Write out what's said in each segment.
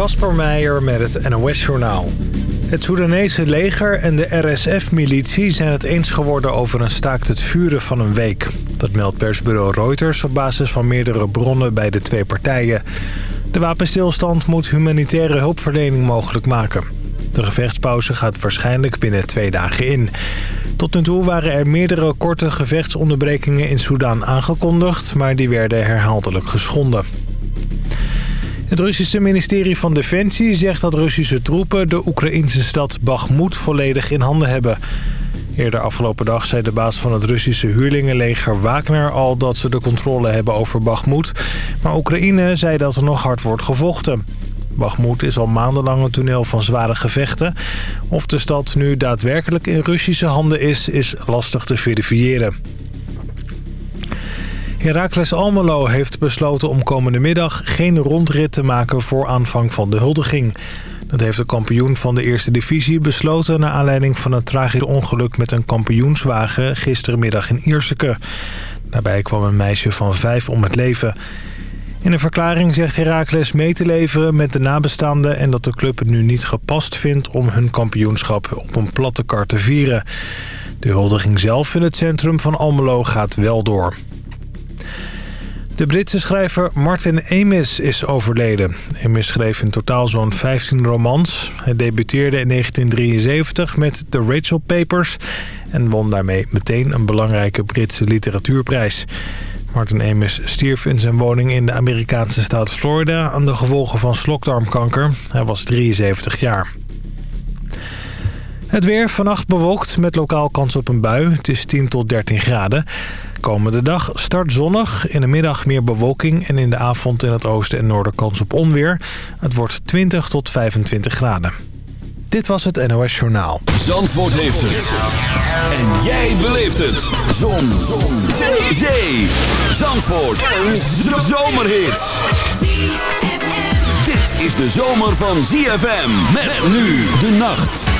Kasper Meijer met het NOS-journaal. Het Soedanese leger en de RSF-militie zijn het eens geworden over een staakt het vuren van een week. Dat meldt persbureau Reuters op basis van meerdere bronnen bij de twee partijen. De wapenstilstand moet humanitaire hulpverlening mogelijk maken. De gevechtspauze gaat waarschijnlijk binnen twee dagen in. Tot nu toe waren er meerdere korte gevechtsonderbrekingen in Soedan aangekondigd... maar die werden herhaaldelijk geschonden. Het Russische ministerie van Defensie zegt dat Russische troepen... de Oekraïnse stad Bakhmut volledig in handen hebben. Eerder afgelopen dag zei de baas van het Russische huurlingenleger Wagner al... dat ze de controle hebben over Bakhmut. Maar Oekraïne zei dat er nog hard wordt gevochten. Bakhmut is al maandenlang een toneel van zware gevechten. Of de stad nu daadwerkelijk in Russische handen is, is lastig te verifiëren. Heracles Almelo heeft besloten om komende middag geen rondrit te maken voor aanvang van de huldiging. Dat heeft de kampioen van de eerste divisie besloten... naar aanleiding van een tragisch ongeluk met een kampioenswagen gistermiddag in Ierseke. Daarbij kwam een meisje van vijf om het leven. In een verklaring zegt Heracles mee te leveren met de nabestaanden... en dat de club het nu niet gepast vindt om hun kampioenschap op een platte kar te vieren. De huldiging zelf in het centrum van Almelo gaat wel door. De Britse schrijver Martin Amis is overleden. Amis schreef in totaal zo'n 15 romans. Hij debuteerde in 1973 met The Rachel Papers... en won daarmee meteen een belangrijke Britse literatuurprijs. Martin Amis stierf in zijn woning in de Amerikaanse staat Florida... aan de gevolgen van slokdarmkanker. Hij was 73 jaar. Het weer vannacht bewolkt met lokaal kans op een bui. Het is 10 tot 13 graden. Komende dag start zonnig, in de middag meer bewolking... en in de avond in het oosten en noorden kans op onweer. Het wordt 20 tot 25 graden. Dit was het NOS Journaal. Zandvoort heeft het. En jij beleeft het. Zon. Zon. Zee. Zandvoort. Een zomerhit. Dit is de zomer van ZFM. Met nu de nacht.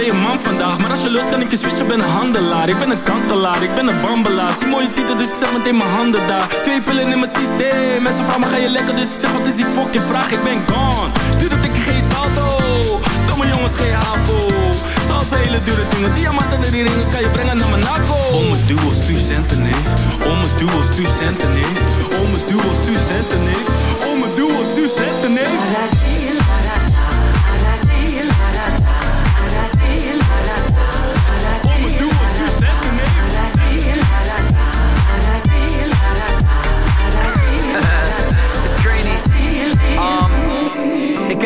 Ben je je man vandaag. Maar als je lukt, kan ik je switchen, ben een handelaar. Ik ben een kantelaar, ik ben een bambelaar. Zie mooie titel, dus ik zet meteen mijn handen daar. Twee pillen in mijn systeem. Mensen vragen me, ga je lekker? Dus ik zeg, wat is die fucking vraag? Ik ben gone. Stuur dat ik geen salto. Domme jongens, geen havo. Voor hele dure dingen. Diamanten en die ringen kan je brengen naar Monaco Om het duo, stuur centen, neef Om het duo, stuur centen, neef Om het duo, stuur centen, neef Om het duo, stuur centen, neef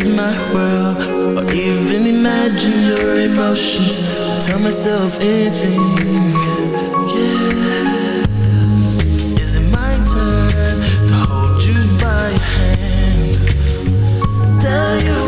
of my world Or even imagine your emotions. Tell myself anything. Is it my turn to hold you by your hands? Tell you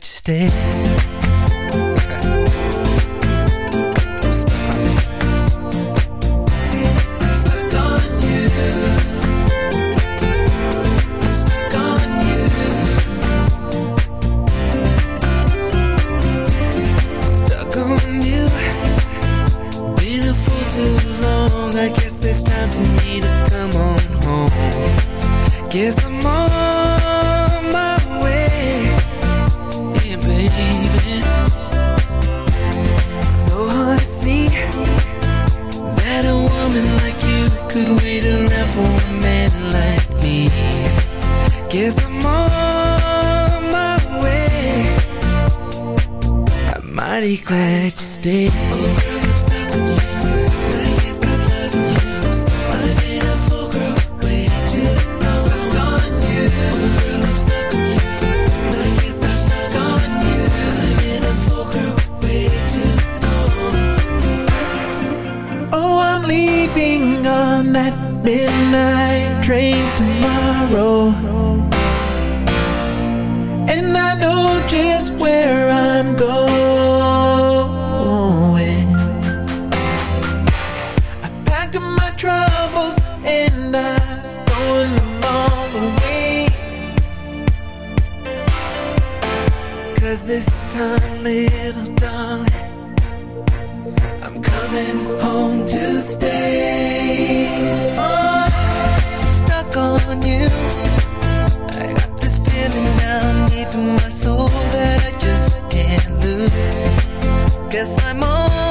surprise this time, little darling. I'm coming home to stay. Oh, stuck on you. I got this feeling down deep in my soul that I just can't lose. Guess I'm on.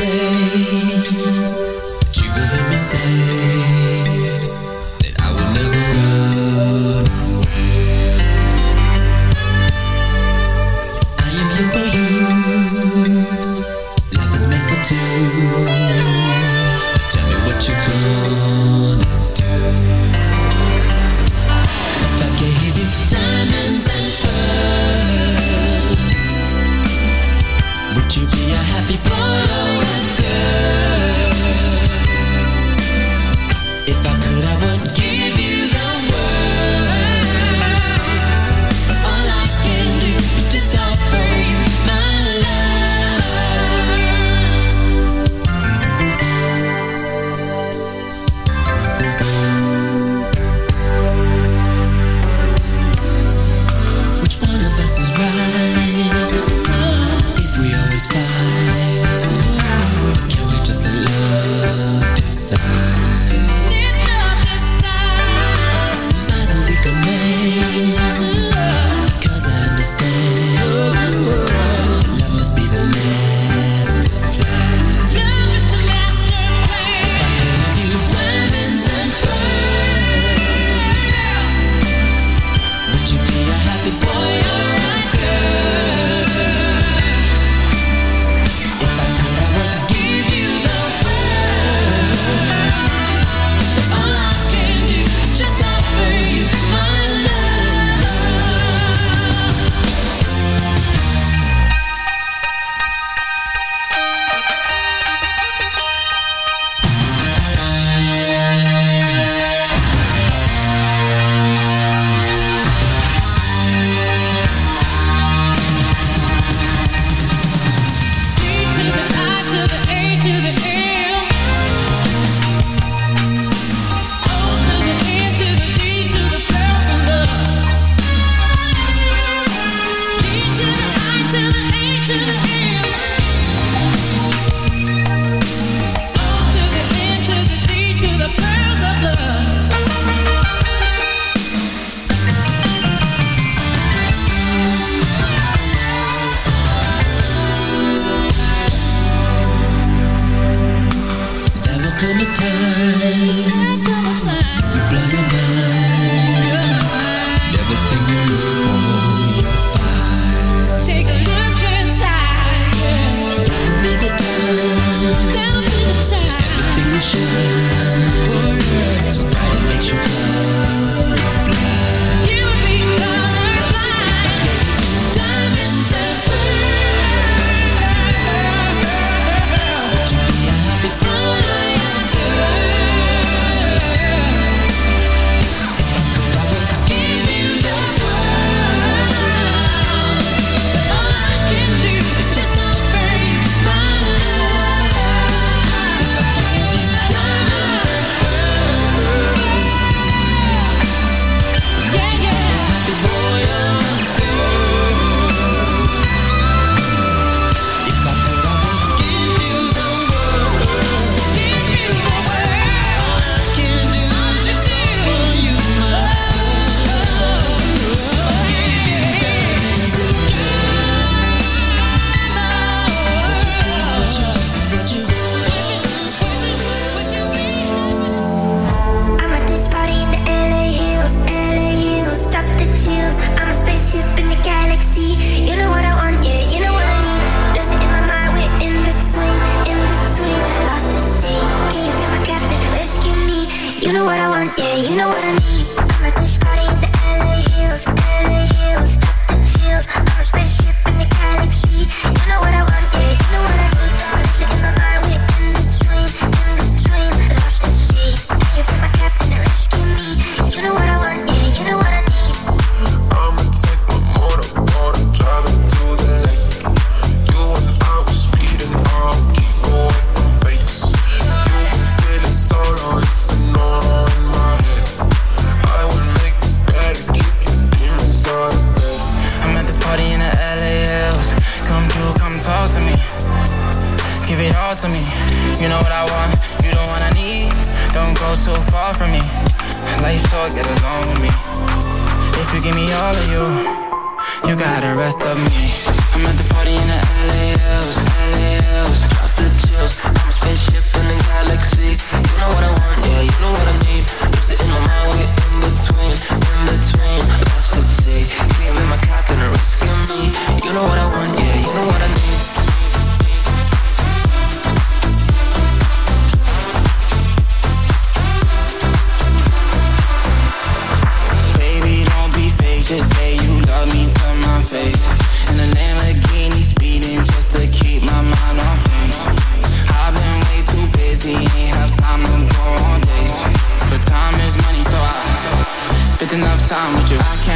day. But you will hear me say.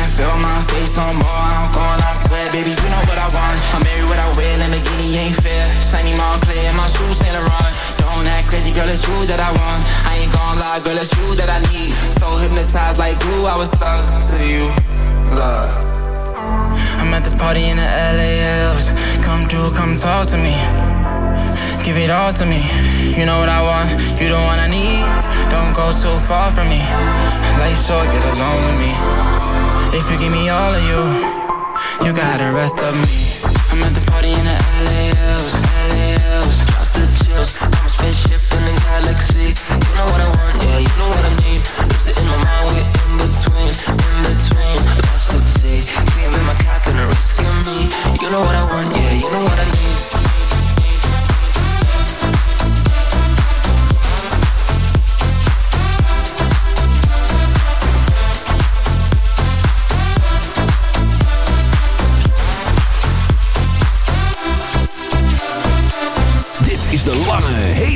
can't feel my face no more. I'm going out sweat, I swear, baby, you know what I want. I'm married, what I wear, Lamborghini ain't fair. Shiny mom clear, my shoes Saint Laurent. Don't act crazy, girl, it's you that I want. I ain't gon' lie, girl, it's you that I need. So hypnotized like glue, I was stuck to you, love. I'm at this party in the LALs. Come through, come talk to me. Give it all to me. You know what I want, you the one I need. Don't go too far from me. Life's short, get along with me. If you give me all of you, you got the rest of me. I'm at this party in the LAOs, LAOs. Drop the chills. I'm a spaceship in the galaxy. You know what I want, yeah, you know what I need. Lost it in my mind, we're in between, in between. Lost at sea. Me and my captain are risking me. You know what I want, yeah.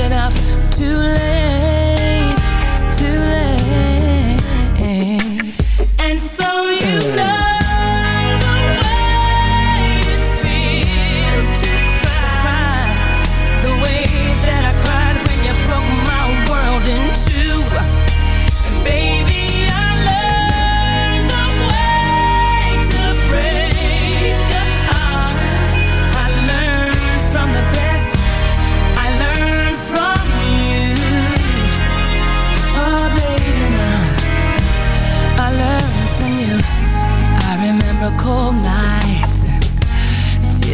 enough to live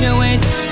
your ways.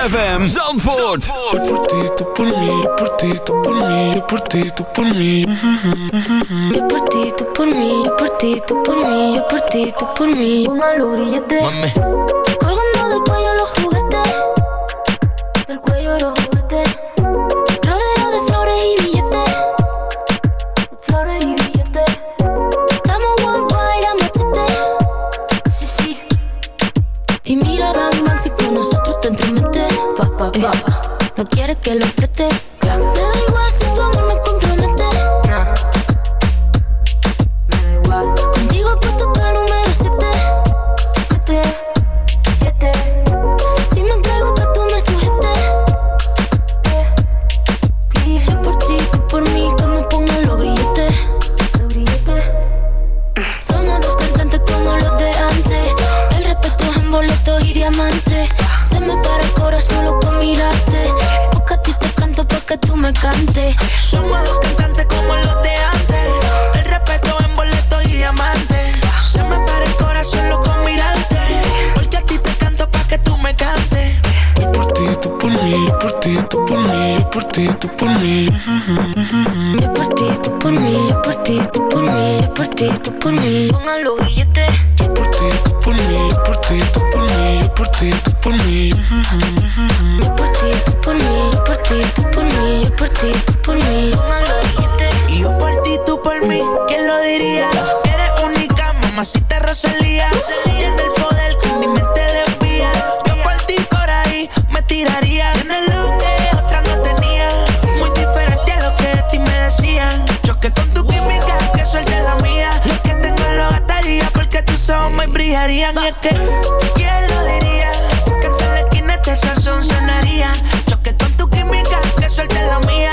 ZFM Zandvoort. Yo por ti, tú por mí, yo por ti, tú por mí, yo por ti, tú por mí. Yo por ti, tú por mí, yo por ti, tú por mí, yo por ti, tú por mí. Póngalo grillete. Mami, que lo. ¿Quién lo diría? Eres única, mamacita Rosalía. Tienes el poder que mi mente desvía. Yo por ti, por ahí, me tiraría. Tienes lo que otra no tenía. Muy diferente a lo que de ti me decían. Choque con tu química, que suelte la mía. Lo que tengo lo gastaría porque tus ojos me brillarían. Y es que, ¿quién lo diría? Que en la esquina este sazón sonaría. Choque con tu química, que suelte la mía.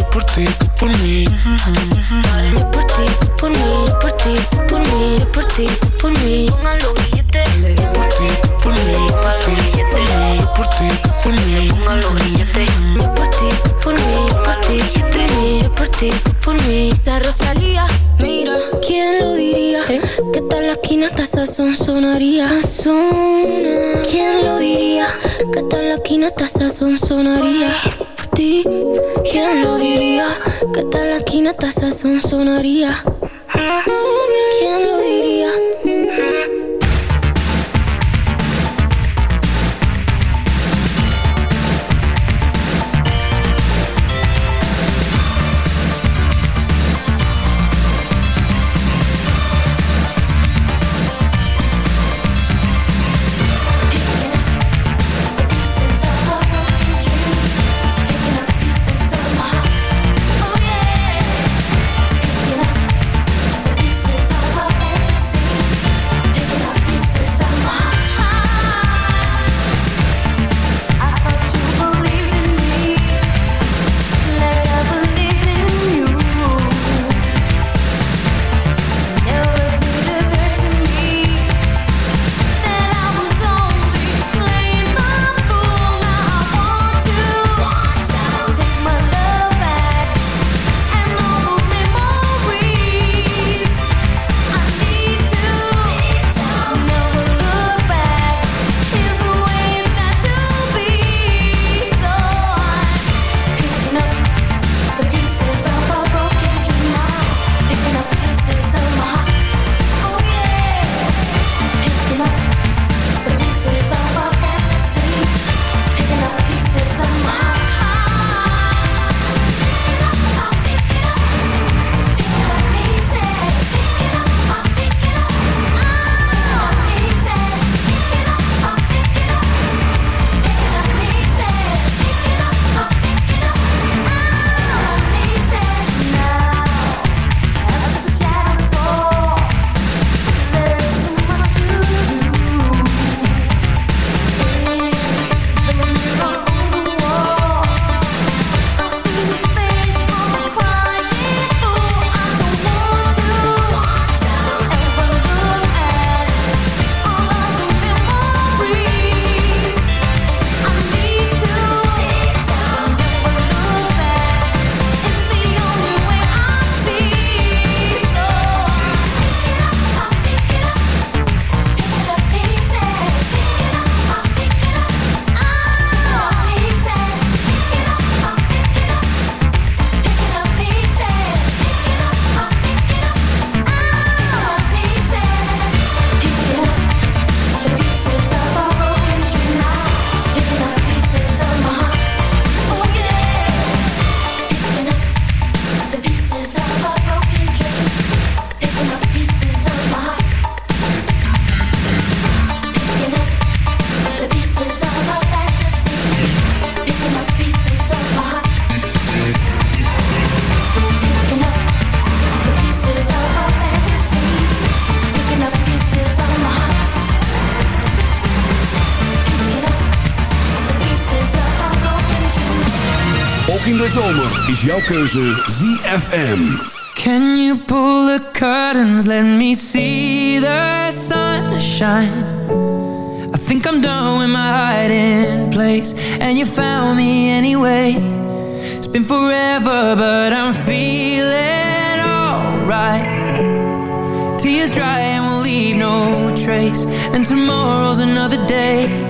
yo por ti, tú por mí. Yo por ti, por mí, por ti, por mí, yo por ti, por mí. Yo por ti, por mí, por ti, por mí, yo por ti, por mí. Yo por ti, por mí, por ti, por mí, yo por ti, por mí. La Rosalía, mira, ¿quién lo diría? Que tal la esquina hasta sazón sonaría. ¿Quién lo diría? Que tal la esquina hasta sazón sonaría. Ti, ¿quién lo diría? Que tal la esquina hasta sazón sonaría. Zomer is jouw keuze ZFM. Can you pull the curtains, let me see the sunshine. I think I'm done with my hiding place And you found me anyway. It's been forever but I'm feeling alright. Tears dry and we'll leave no trace And tomorrow's another day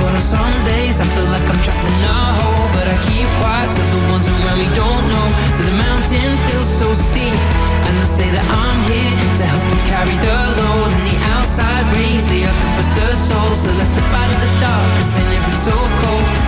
But on some days I feel like I'm trapped in a hole. But I keep quiet so the ones around me don't know That the mountain feels so steep. And I say that I'm here to help to carry the load. And the outside breeze, they are for the soul. So let's step out of the darkness and if it's so cold